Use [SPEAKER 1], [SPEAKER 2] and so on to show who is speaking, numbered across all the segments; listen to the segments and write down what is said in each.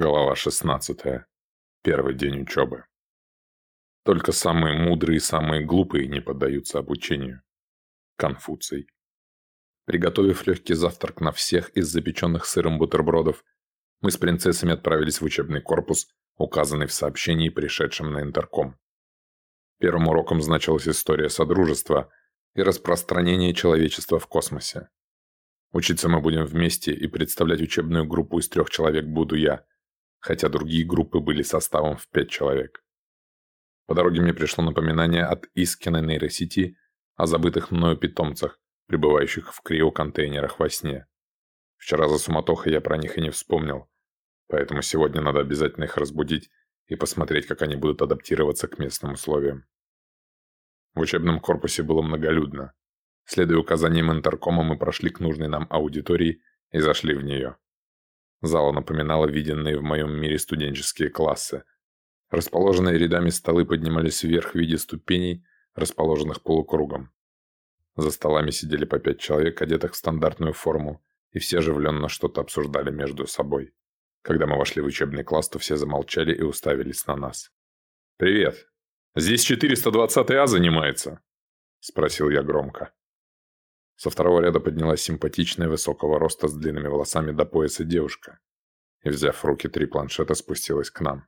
[SPEAKER 1] Глава 16. Первый день учебы. Только самые мудрые и самые глупые не поддаются обучению. Конфуций. Приготовив легкий завтрак на всех из запеченных сыром бутербродов, мы с принцессами отправились в учебный корпус, указанный в сообщении, пришедшем на интерком. Первым уроком значилась история Содружества и распространение человечества в космосе. Учиться мы будем вместе, и представлять учебную группу из трех человек буду я – хотя другие группы были составом в пять человек. По дороге мне пришло напоминание от Искиной нейросети о забытых мною питомцах, пребывающих в криоконтейнерах во сне. Вчера за суматохой я про них и не вспомнил, поэтому сегодня надо обязательно их разбудить и посмотреть, как они будут адаптироваться к местным условиям. В учебном корпусе было многолюдно. Следуя указаниям интеркома, мы прошли к нужной нам аудитории и зашли в нее. Зала напоминала виденные в моем мире студенческие классы. Расположенные рядами столы поднимались вверх в виде ступеней, расположенных полукругом. За столами сидели по пять человек, одетых в стандартную форму, и все оживленно что-то обсуждали между собой. Когда мы вошли в учебный класс, то все замолчали и уставились на нас. «Привет! Здесь 420-А занимается?» – спросил я громко. Со второго ряда поднялась симпатичная высокого роста с длинными волосами до пояса девушка. И, взяв в руки три планшета, спустилась к нам.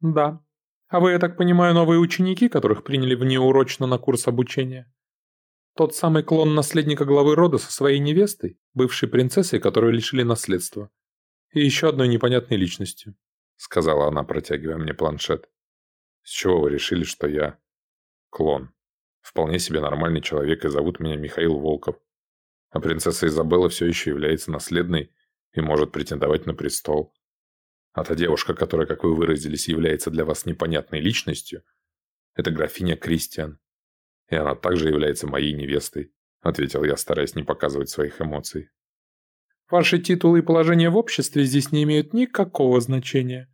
[SPEAKER 2] «Да. А вы, я так понимаю, новые ученики, которых приняли внеурочно на курс обучения? Тот самый клон наследника главы рода со своей невестой, бывшей принцессой, которую лишили наследства. И еще одной непонятной личностью», — сказала она, протягивая мне планшет.
[SPEAKER 1] «С чего вы решили, что я клон?» Вполне себе нормальный человек, и зовут меня Михаил Волков. А принцесса Изабелла все еще является наследной и может претендовать на престол. А та девушка, которая, как вы выразились, является для вас непонятной личностью, это графиня Кристиан. И она также является моей невестой, ответил я, стараясь не показывать своих эмоций.
[SPEAKER 2] Ваши титулы и положение в обществе здесь не имеют никакого значения.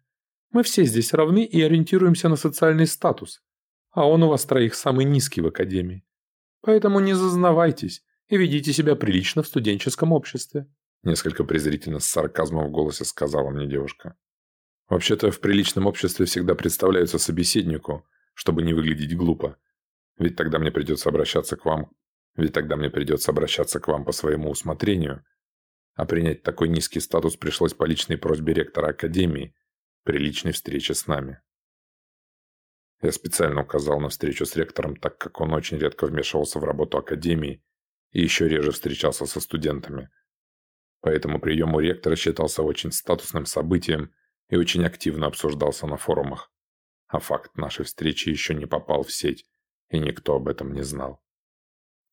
[SPEAKER 2] Мы все здесь равны и ориентируемся на социальный статус а он у вас троих самый низкий в академии. Поэтому не зазнавайтесь и ведите себя прилично в студенческом обществе».
[SPEAKER 1] Несколько презрительно с сарказмом в голосе сказала мне девушка. «Вообще-то в приличном обществе всегда представляются собеседнику, чтобы не выглядеть глупо. Ведь тогда мне придется обращаться к вам... Ведь тогда мне придется обращаться к вам по своему усмотрению. А принять такой низкий статус пришлось по личной просьбе ректора Академии при личной встрече с нами. Я специально указал на встречу с ректором, так как он очень редко вмешивался в работу Академии и еще реже встречался со студентами. Поэтому прием у ректора считался очень статусным событием и очень активно обсуждался на форумах. А факт нашей встречи еще не попал в сеть, и никто об этом не знал.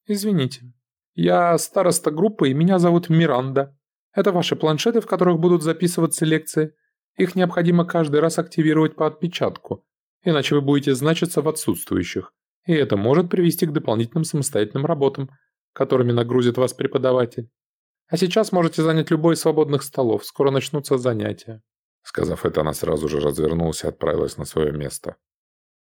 [SPEAKER 2] «Извините, я староста группы, и меня зовут Миранда. Это ваши планшеты, в которых будут записываться лекции. Их необходимо каждый раз активировать по отпечатку, иначе вы будете значиться в отсутствующих, и это может привести к дополнительным самостоятельным работам, которыми нагрузит вас преподаватель. А сейчас можете занять любой из свободных столов, скоро начнутся занятия».
[SPEAKER 1] Сказав это, она сразу же развернулась и отправилась на свое место.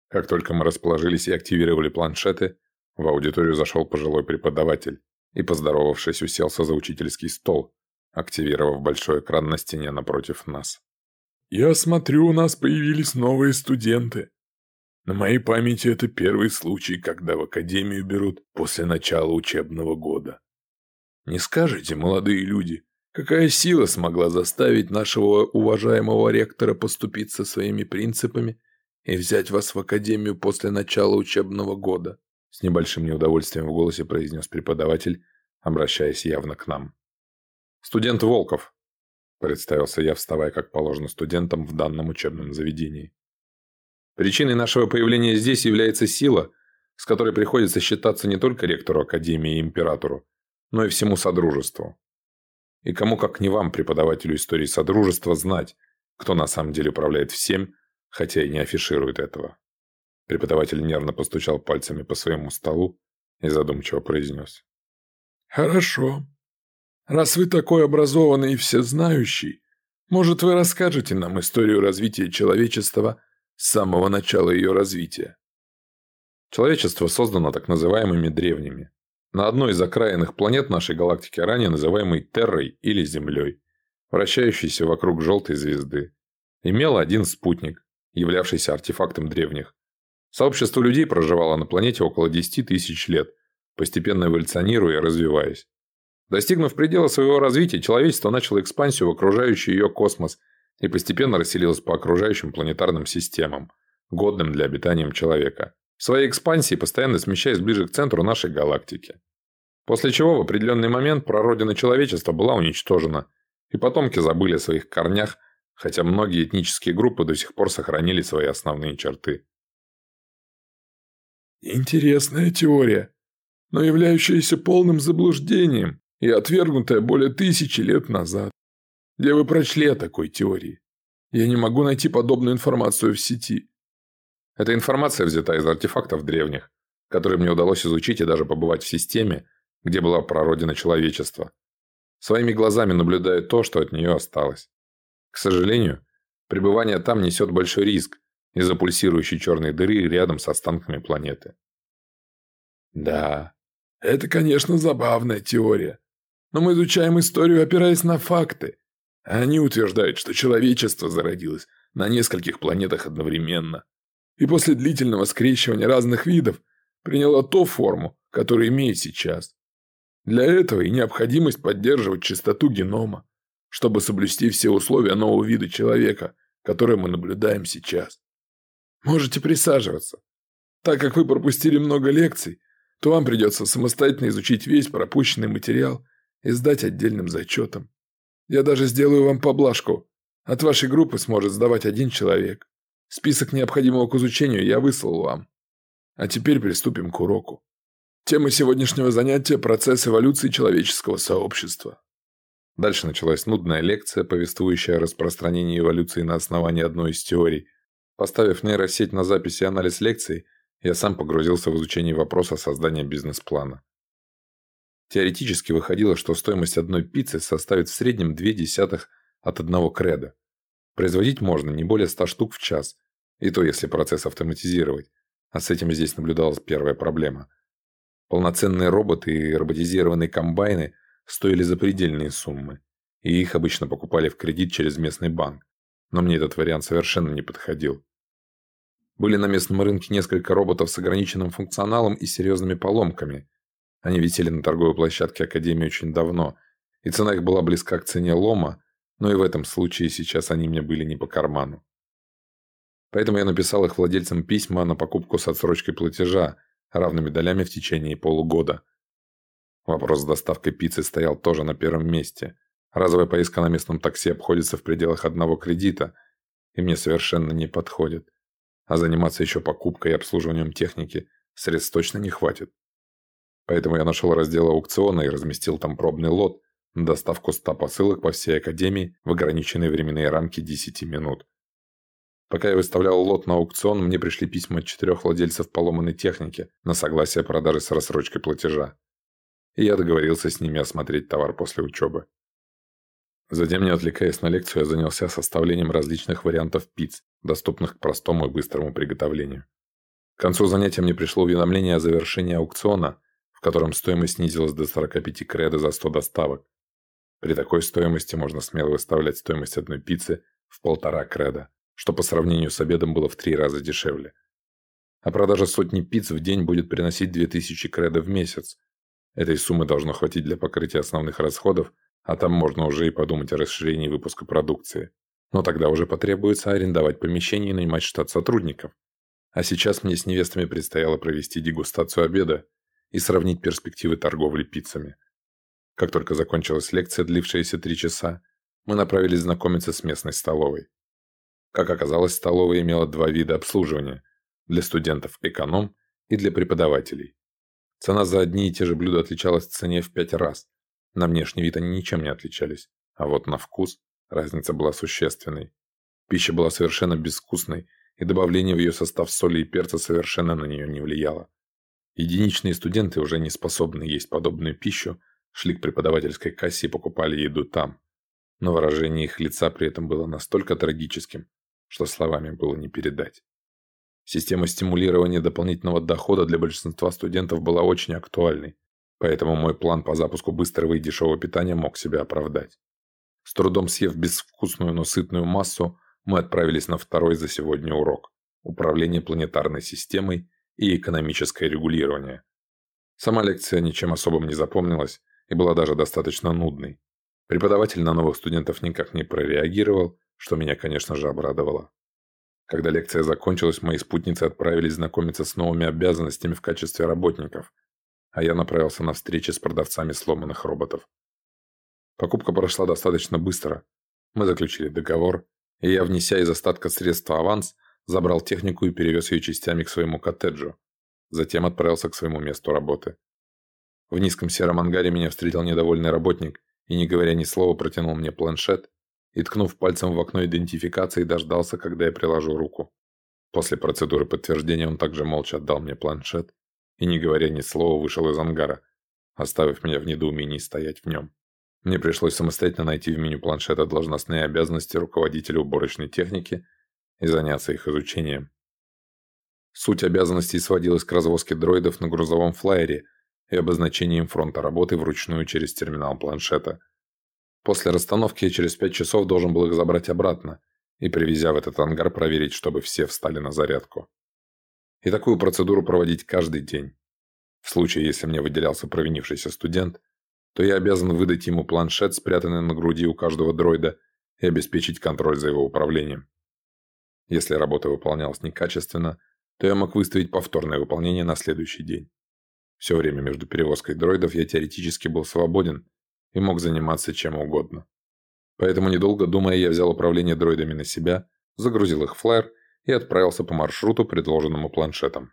[SPEAKER 1] Как только мы расположились и активировали планшеты, в аудиторию зашел пожилой преподаватель и, поздоровавшись, уселся за учительский стол, активировав большой экран на стене напротив нас.
[SPEAKER 3] «Я смотрю, у нас появились новые студенты. На моей памяти это первый случай, когда в академию берут после начала учебного года. Не скажете, молодые люди, какая сила смогла заставить нашего уважаемого ректора поступиться своими принципами и взять вас в академию после начала учебного года?»
[SPEAKER 1] С небольшим неудовольствием в голосе произнес преподаватель, обращаясь явно к нам. «Студент Волков, Представился я, вставая как положено студентам в данном учебном заведении. Причиной нашего появления здесь является сила, с которой приходится считаться не только ректору Академии и императору, но и всему Содружеству. И кому как не вам, преподавателю истории Содружества, знать, кто на самом деле управляет всем, хотя и не афиширует этого. Преподаватель нервно постучал пальцами по своему столу и задумчиво произнес.
[SPEAKER 3] «Хорошо. Раз вы такой образованный и всезнающий, может, вы расскажете нам историю развития человечества с самого начала ее развития?
[SPEAKER 1] Человечество создано так называемыми древними. На одной из окраинных планет нашей галактики, ранее называемой Террой или Землей, вращающейся вокруг желтой звезды. имела один спутник, являвшийся артефактом древних. Сообщество людей проживало на планете около 10 тысяч лет, постепенно эволюционируя и развиваясь. Достигнув предела своего развития, человечество начало экспансию в окружающий ее космос и постепенно расселилось по окружающим планетарным системам, годным для обитания человека, в своей экспансии постоянно смещаясь ближе к центру нашей галактики. После чего в определенный момент прародина человечества была уничтожена, и потомки забыли о своих корнях, хотя многие этнические группы до сих пор сохранили свои основные черты.
[SPEAKER 3] Интересная теория, но являющаяся полным заблуждением и отвергнутая более тысячи лет назад. Где вы прочли о такой теории? Я не могу найти подобную информацию в сети.
[SPEAKER 1] Эта информация взята из артефактов древних, которые мне удалось изучить и даже побывать в системе, где была прародина человечества. Своими глазами наблюдаю то, что от нее осталось. К сожалению, пребывание там несет большой риск из-за пульсирующей черной дыры рядом с останками планеты.
[SPEAKER 3] Да, это, конечно, забавная теория. Но мы изучаем историю, опираясь на факты. Они утверждают, что человечество зародилось на нескольких планетах одновременно. И после длительного скрещивания разных видов приняло ту форму, которую имеет сейчас. Для этого и необходимость поддерживать чистоту генома, чтобы соблюсти все условия нового вида человека, который мы наблюдаем сейчас. Можете присаживаться. Так как вы пропустили много лекций, то вам придется самостоятельно изучить весь пропущенный материал и сдать отдельным зачетом. Я даже сделаю вам поблажку. От вашей группы сможет сдавать один человек. Список необходимого к изучению я выслал вам. А теперь приступим к уроку. Тема сегодняшнего занятия – процесс эволюции человеческого сообщества.
[SPEAKER 1] Дальше началась нудная лекция, повествующая о распространении эволюции на основании одной из теорий. Поставив нейросеть на запись и анализ лекций, я сам погрузился в изучение вопроса создания бизнес-плана. Теоретически выходило, что стоимость одной пиццы составит в среднем две десятых от одного креда. Производить можно не более 100 штук в час, и то если процесс автоматизировать, а с этим здесь наблюдалась первая проблема. Полноценные роботы и роботизированные комбайны стоили запредельные суммы, и их обычно покупали в кредит через местный банк, но мне этот вариант совершенно не подходил. Были на местном рынке несколько роботов с ограниченным функционалом и серьезными поломками – они висели на торговой площадке Академии очень давно, и цена их была близка к цене лома, но и в этом случае сейчас они мне были не по карману. Поэтому я написал их владельцам письма на покупку с отсрочкой платежа, равными долями в течение полугода. Вопрос с доставкой пиццы стоял тоже на первом месте. Разовая поездка на местном такси обходится в пределах одного кредита, и мне совершенно не подходит. А заниматься еще покупкой и обслуживанием техники средств точно не хватит. Поэтому я нашел раздел аукциона и разместил там пробный лот на доставку 100 посылок по всей Академии в ограниченные временные рамки 10 минут. Пока я выставлял лот на аукцион, мне пришли письма от четырех владельцев поломанной техники на согласие продажи с рассрочкой платежа. И я договорился с ними осмотреть товар после учебы. Затем, не отвлекаясь на лекцию, я занялся составлением различных вариантов пиц, доступных к простому и быстрому приготовлению. К концу занятия мне пришло уведомление о завершении аукциона, в котором стоимость снизилась до 45 кредо за 100 доставок. При такой стоимости можно смело выставлять стоимость одной пиццы в полтора кредо, что по сравнению с обедом было в три раза дешевле. А продажа сотни пиц в день будет приносить 2000 кредо в месяц. Этой суммы должно хватить для покрытия основных расходов, а там можно уже и подумать о расширении выпуска продукции. Но тогда уже потребуется арендовать помещение и нанимать штат сотрудников. А сейчас мне с невестами предстояло провести дегустацию обеда, и сравнить перспективы торговли пиццами. Как только закончилась лекция, длившаяся три часа, мы направились знакомиться с местной столовой. Как оказалось, столовая имела два вида обслуживания – для студентов эконом и для преподавателей. Цена за одни и те же блюда отличалась в цене в пять раз. На внешний вид они ничем не отличались, а вот на вкус разница была существенной. Пища была совершенно безвкусной, и добавление в ее состав соли и перца совершенно на нее не влияло. Единичные студенты, уже не способные есть подобную пищу, шли к преподавательской кассе и покупали еду там. Но выражение их лица при этом было настолько трагическим, что словами было не передать. Система стимулирования дополнительного дохода для большинства студентов была очень актуальной, поэтому мой план по запуску быстрого и дешевого питания мог себя оправдать. С трудом съев безвкусную, но сытную массу, мы отправились на второй за сегодня урок – управление планетарной системой и экономическое регулирование. Сама лекция ничем особым не запомнилась и была даже достаточно нудной. Преподаватель на новых студентов никак не прореагировал, что меня, конечно же, обрадовало. Когда лекция закончилась, мои спутницы отправились знакомиться с новыми обязанностями в качестве работников, а я направился на встречи с продавцами сломанных роботов. Покупка прошла достаточно быстро. Мы заключили договор, и я, внеся из остатка средства аванс, забрал технику и перевез ее частями к своему коттеджу. Затем отправился к своему месту работы. В низком сером ангаре меня встретил недовольный работник и, не говоря ни слова, протянул мне планшет и, ткнув пальцем в окно идентификации, дождался, когда я приложу руку. После процедуры подтверждения он также молча отдал мне планшет и, не говоря ни слова, вышел из ангара, оставив меня в недоумении стоять в нем. Мне пришлось самостоятельно найти в меню планшета должностные обязанности руководителя уборочной техники и заняться их изучением. Суть обязанностей сводилась к развозке дроидов на грузовом флайере и обозначением фронта работы вручную через терминал планшета. После расстановки я через пять часов должен был их забрать обратно и, привезя в этот ангар, проверить, чтобы все встали на зарядку. И такую процедуру проводить каждый день. В случае, если мне выделялся провинившийся студент, то я обязан выдать ему планшет, спрятанный на груди у каждого дроида, и обеспечить контроль за его управлением. Если работа выполнялась некачественно, то я мог выставить повторное выполнение на следующий день. Все время между перевозкой дроидов я теоретически был свободен и мог заниматься чем угодно. Поэтому, недолго думая, я взял управление дроидами на себя, загрузил их в флайер и отправился по маршруту, предложенному планшетом.